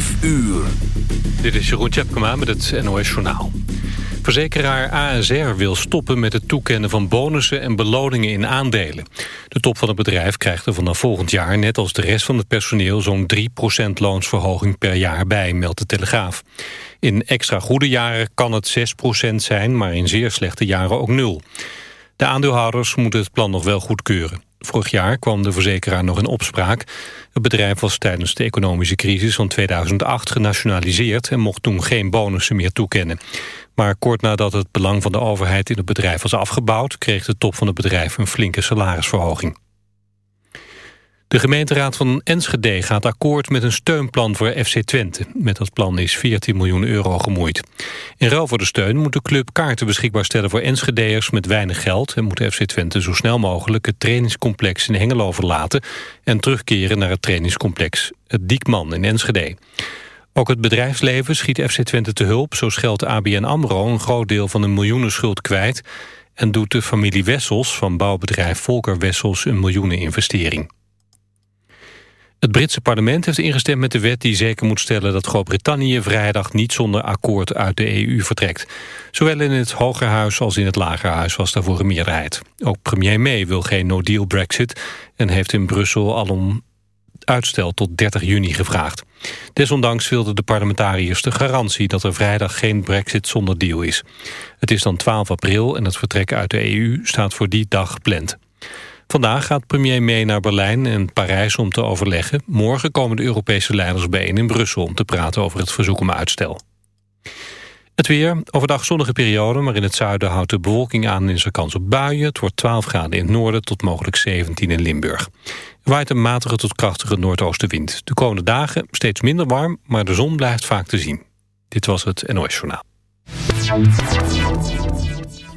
5 uur. Dit is Jeroen Tjepkema met het NOS Journaal. Verzekeraar ASR wil stoppen met het toekennen van bonussen en beloningen in aandelen. De top van het bedrijf krijgt er vanaf volgend jaar, net als de rest van het personeel, zo'n 3% loonsverhoging per jaar bij, meldt de Telegraaf. In extra goede jaren kan het 6% zijn, maar in zeer slechte jaren ook nul. De aandeelhouders moeten het plan nog wel goedkeuren. Vorig jaar kwam de verzekeraar nog in opspraak. Het bedrijf was tijdens de economische crisis van 2008 genationaliseerd... en mocht toen geen bonussen meer toekennen. Maar kort nadat het belang van de overheid in het bedrijf was afgebouwd... kreeg de top van het bedrijf een flinke salarisverhoging. De gemeenteraad van Enschede gaat akkoord met een steunplan voor FC Twente. Met dat plan is 14 miljoen euro gemoeid. In ruil voor de steun moet de club kaarten beschikbaar stellen voor Enschedeers met weinig geld... en moet FC Twente zo snel mogelijk het trainingscomplex in Hengelo verlaten... en terugkeren naar het trainingscomplex het Diekman in Enschede. Ook het bedrijfsleven schiet FC Twente te hulp. Zo scheldt ABN AMRO een groot deel van de miljoenenschuld kwijt... en doet de familie Wessels van bouwbedrijf Volker Wessels een miljoeneninvestering. Het Britse parlement heeft ingestemd met de wet die zeker moet stellen dat Groot-Brittannië vrijdag niet zonder akkoord uit de EU vertrekt. Zowel in het Hogerhuis als in het Lagerhuis was daarvoor een meerderheid. Ook premier May wil geen no-deal brexit en heeft in Brussel al om uitstel tot 30 juni gevraagd. Desondanks wilden de parlementariërs de garantie dat er vrijdag geen brexit zonder deal is. Het is dan 12 april en het vertrek uit de EU staat voor die dag gepland. Vandaag gaat premier mee naar Berlijn en Parijs om te overleggen. Morgen komen de Europese leiders bijeen in Brussel... om te praten over het verzoek om uitstel. Het weer, overdag zonnige periode, maar in het zuiden houdt de bewolking aan... is er kans op buien. Het wordt 12 graden in het noorden tot mogelijk 17 in Limburg. Er waait een matige tot krachtige noordoostenwind. De komende dagen steeds minder warm, maar de zon blijft vaak te zien. Dit was het NOS Journaal.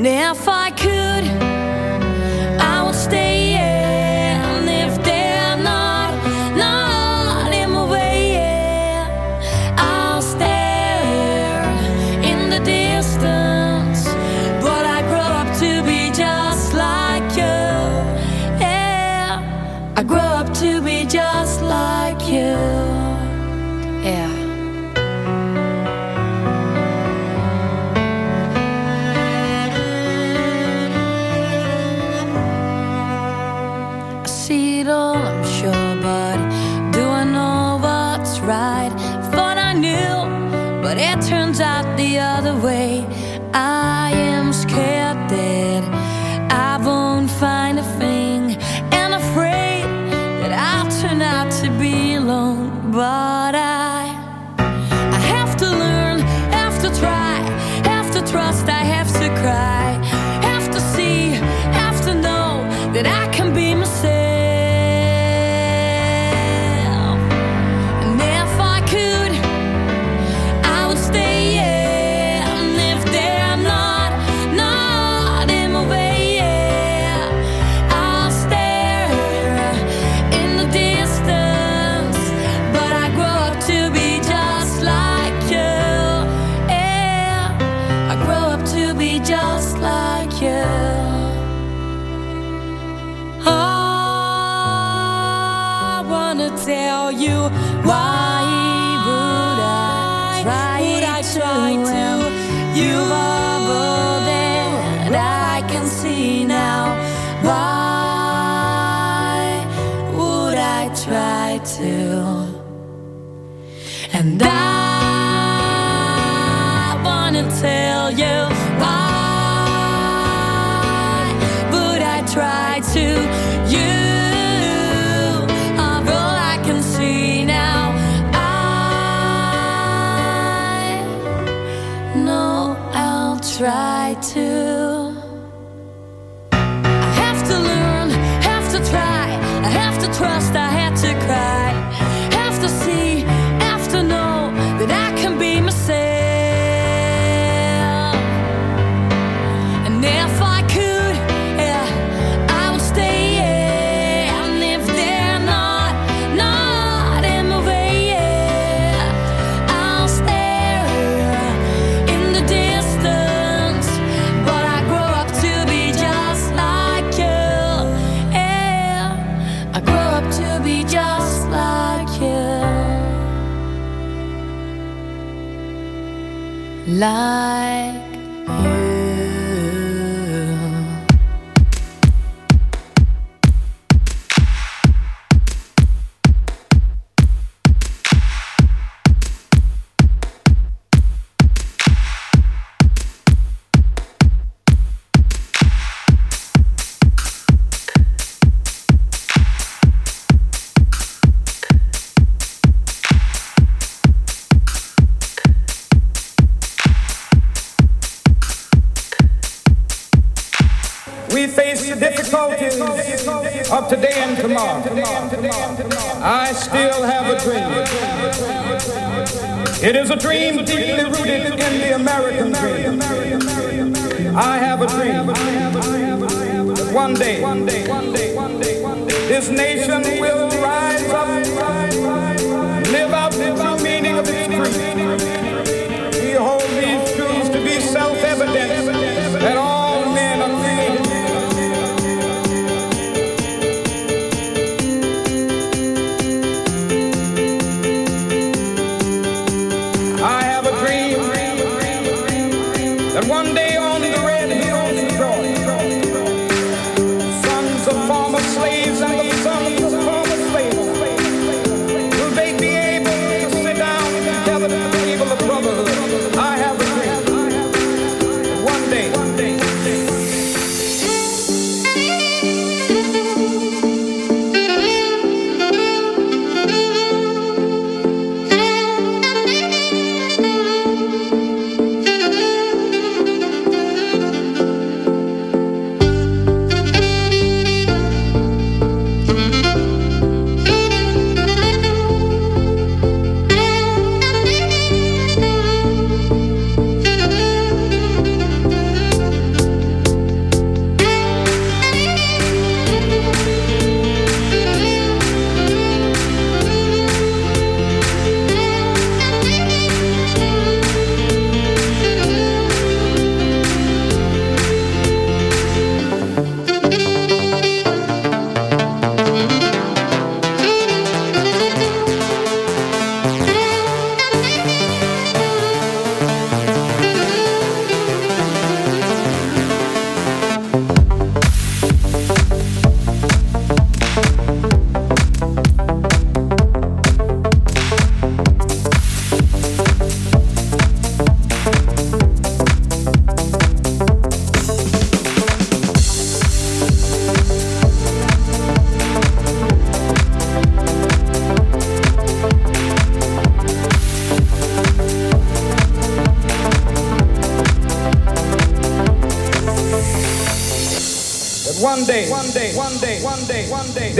And if I could, see it all, I'm sure, but do I know what's right? Thought I knew, but it turns out the other way. I This nation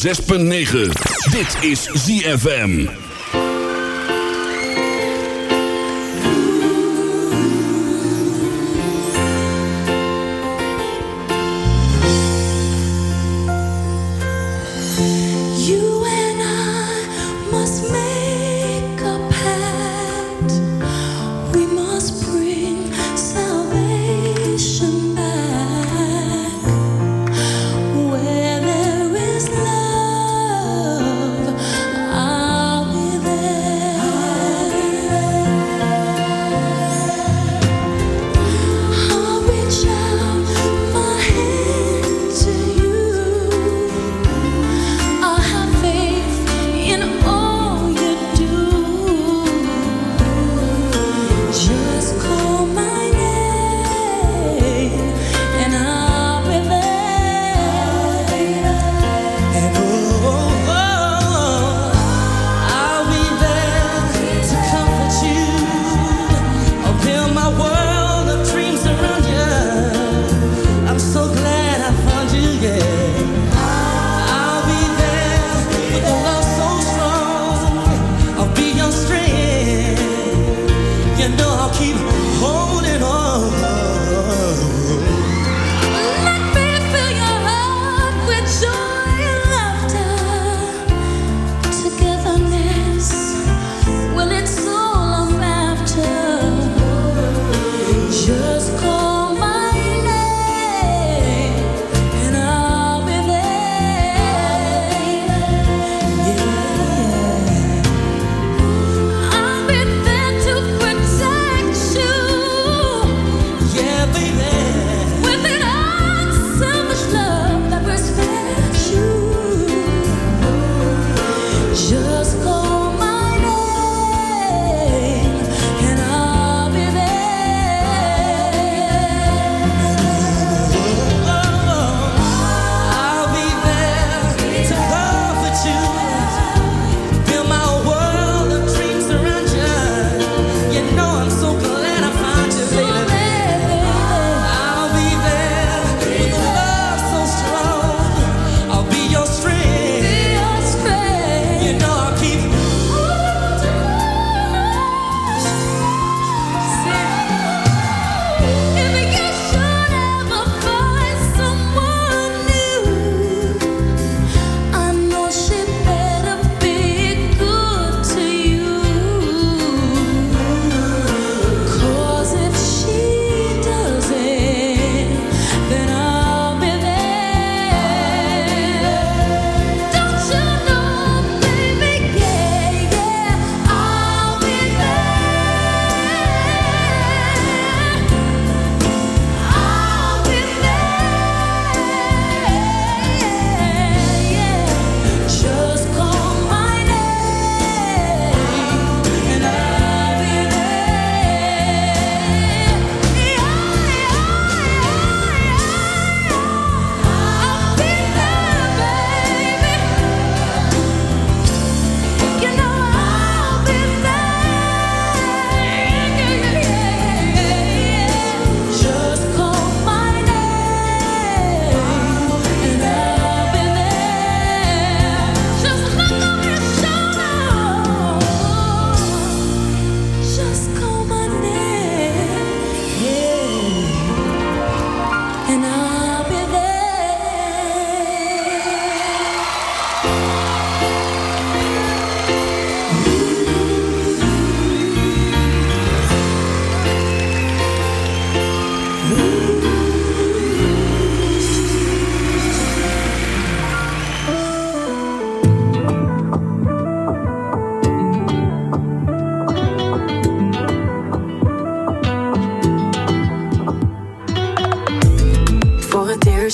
6.9. Dit is ZFM.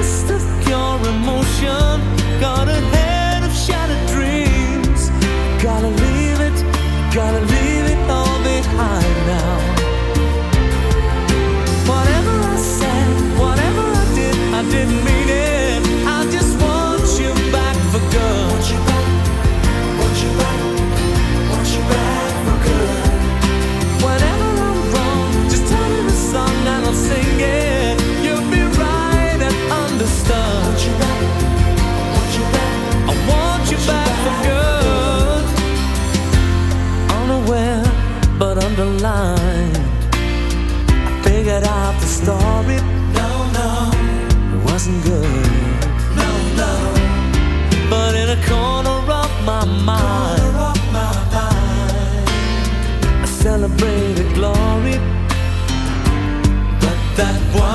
just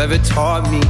ever taught me.